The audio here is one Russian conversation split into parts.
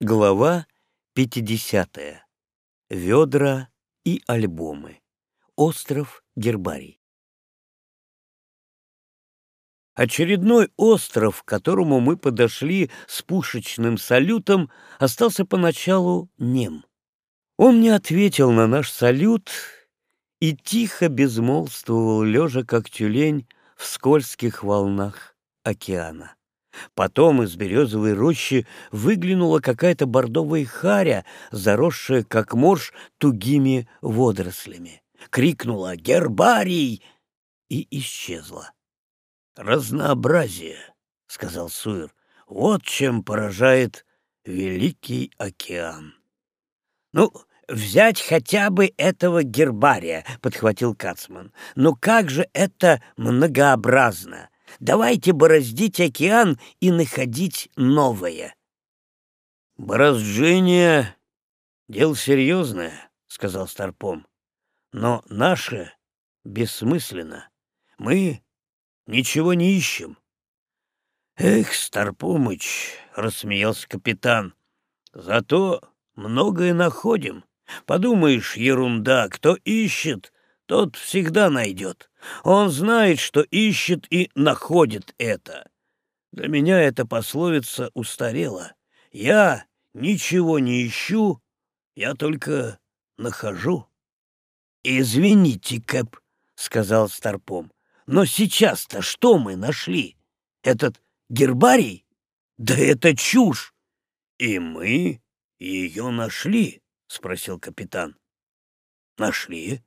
Глава 50. Ведра и альбомы. Остров Гербарий. Очередной остров, к которому мы подошли с пушечным салютом, остался поначалу нем. Он не ответил на наш салют и тихо безмолвствовал, лежа как тюлень в скользких волнах океана. Потом из березовой рощи выглянула какая-то бордовая харя, заросшая, как морж, тугими водорослями. Крикнула «Гербарий!» и исчезла. «Разнообразие», — сказал Суир, — «вот чем поражает Великий океан». «Ну, взять хотя бы этого гербария», — подхватил Кацман. «Но как же это многообразно!» Давайте бороздить океан и находить новое. Борозжение — дело серьезное, — сказал Старпом. Но наше бессмысленно. Мы ничего не ищем. Эх, Старпомыч, — рассмеялся капитан, — зато многое находим. Подумаешь, ерунда, кто ищет, тот всегда найдет. Он знает, что ищет и находит это. Для меня эта пословица устарела. Я ничего не ищу, я только нахожу. «Извините, Кэп», — сказал Старпом, — «но сейчас-то что мы нашли? Этот гербарий? Да это чушь!» «И мы ее нашли?» — спросил капитан. «Нашли?»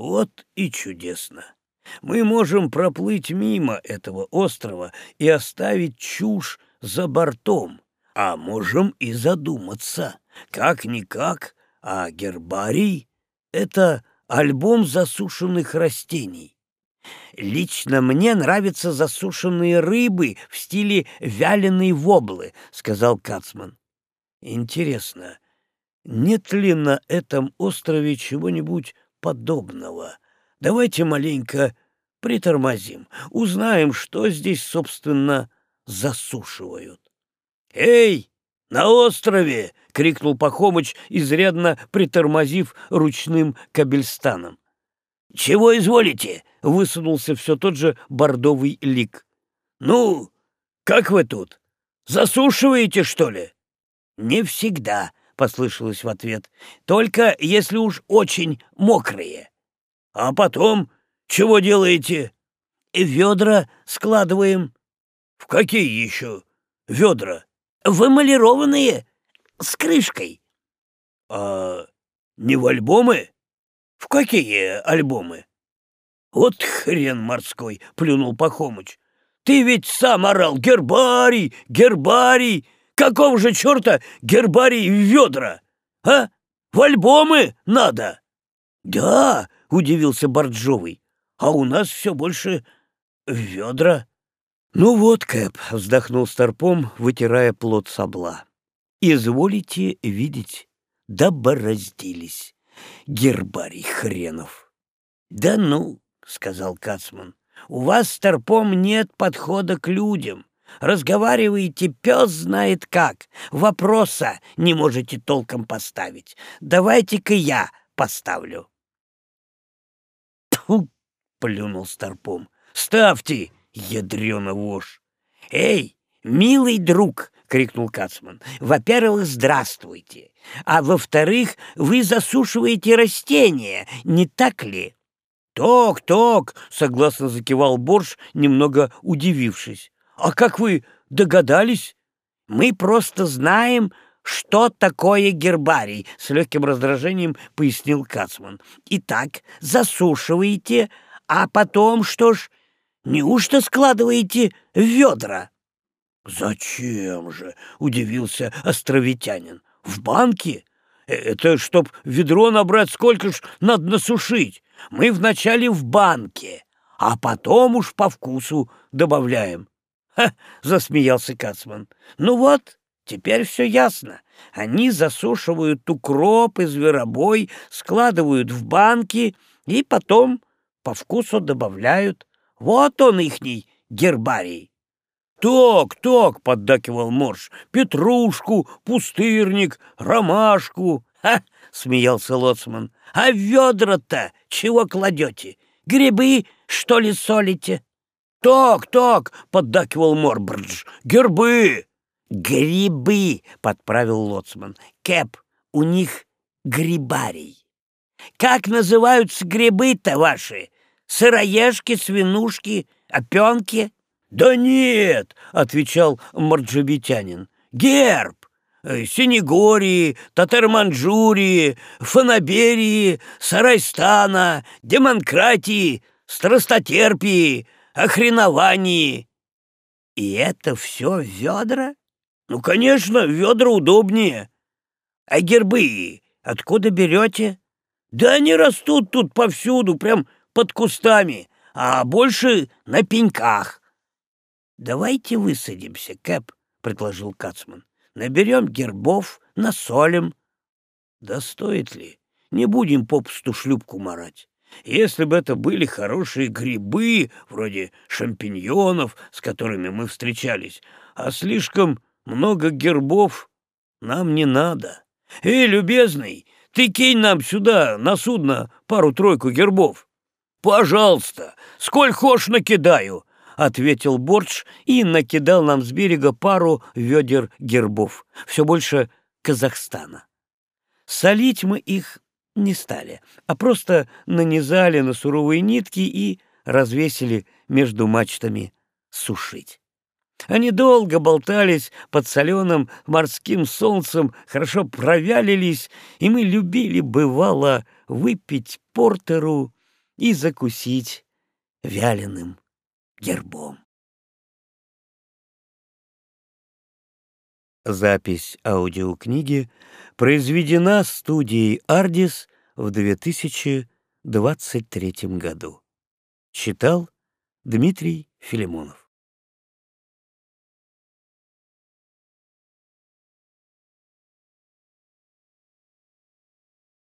Вот и чудесно. Мы можем проплыть мимо этого острова и оставить чушь за бортом, а можем и задуматься. Как-никак, а гербарий — это альбом засушенных растений. «Лично мне нравятся засушенные рыбы в стиле вяленой воблы», — сказал Кацман. «Интересно, нет ли на этом острове чего-нибудь подобного. Давайте маленько притормозим, узнаем, что здесь, собственно, засушивают. «Эй, на острове!» — крикнул Пахомыч, изрядно притормозив ручным кабельстаном. «Чего изволите?» — высунулся все тот же бордовый лик. «Ну, как вы тут? Засушиваете, что ли?» «Не всегда», послышалось в ответ. «Только если уж очень мокрые». «А потом чего делаете?» «Ведра складываем». «В какие еще ведра?» «Вымалированные, с крышкой». «А не в альбомы?» «В какие альбомы?» «Вот хрен морской!» — плюнул Пахомыч. «Ты ведь сам орал «Гербарий! Гербарий!» Какого же черта гербарий в ведра? А? В альбомы надо? Да, удивился Борджовый. А у нас все больше ведра. Ну вот, Кэп, вздохнул Старпом, вытирая плод сабла. Изволите видеть, да бороздились. Гербарий хренов. Да ну, сказал Кацман, у вас, Старпом, нет подхода к людям. Разговариваете, пес знает как. Вопроса не можете толком поставить. Давайте-ка я поставлю. Тьфу! плюнул Старпом. Ставьте, ядрёна вошь. Эй, милый друг, крикнул Кацман. Во-первых, здравствуйте. А во-вторых, вы засушиваете растения, не так ли? «Ток, ток!» — согласно закивал Борж, немного удивившись. «А как вы догадались?» «Мы просто знаем, что такое гербарий», — с легким раздражением пояснил Кацман. «Итак, засушиваете, а потом что ж, неужто складываете в ведра?» «Зачем же?» — удивился островитянин. «В банке? Э, это чтоб ведро набрать, сколько ж надо насушить. Мы вначале в банке, а потом уж по вкусу добавляем. Засмеялся Кацман. «Ну вот, теперь все ясно. Они засушивают укроп и зверобой, складывают в банки и потом по вкусу добавляют. Вот он ихний гербарий». «Ток, ток!» — поддакивал Морж. «Петрушку, пустырник, ромашку!» «Ха!» — смеялся Лоцман. «А ведра-то чего кладете? Грибы, что ли, солите?» «Ток, ток!» — поддакивал Морбридж. «Гербы!» «Грибы!» — подправил Лоцман. «Кэп, у них грибарий. Как называются грибы-то ваши? Сыроежки, свинушки, опенки?» «Да нет!» — отвечал морджибитянин. «Герб! Э, Синегории, Татар-Манджурии, Фанаберии, Сарайстана, Демократии, Страстотерпии, Охреновании!» «И это все ведра?» «Ну, конечно, ведра удобнее. А гербы откуда берете?» «Да они растут тут повсюду, прям под кустами, а больше на пеньках». «Давайте высадимся, Кэп», — предложил Кацман. «Наберем гербов, насолим». «Да стоит ли? Не будем попусту шлюпку марать. Если бы это были хорошие грибы, вроде шампиньонов, с которыми мы встречались, а слишком много гербов нам не надо. Эй, любезный, ты кинь нам сюда, на судно, пару-тройку гербов. Пожалуйста, сколь хошь накидаю, ответил Бордж и накидал нам с берега пару ведер гербов, все больше Казахстана. Солить мы их не стали, а просто нанизали на суровые нитки и развесили между мачтами сушить. Они долго болтались под соленым морским солнцем, хорошо провялились, и мы любили, бывало, выпить портеру и закусить вяленым гербом. Запись аудиокниги произведена студией «Ардис» в 2023 году. Читал Дмитрий Филимонов.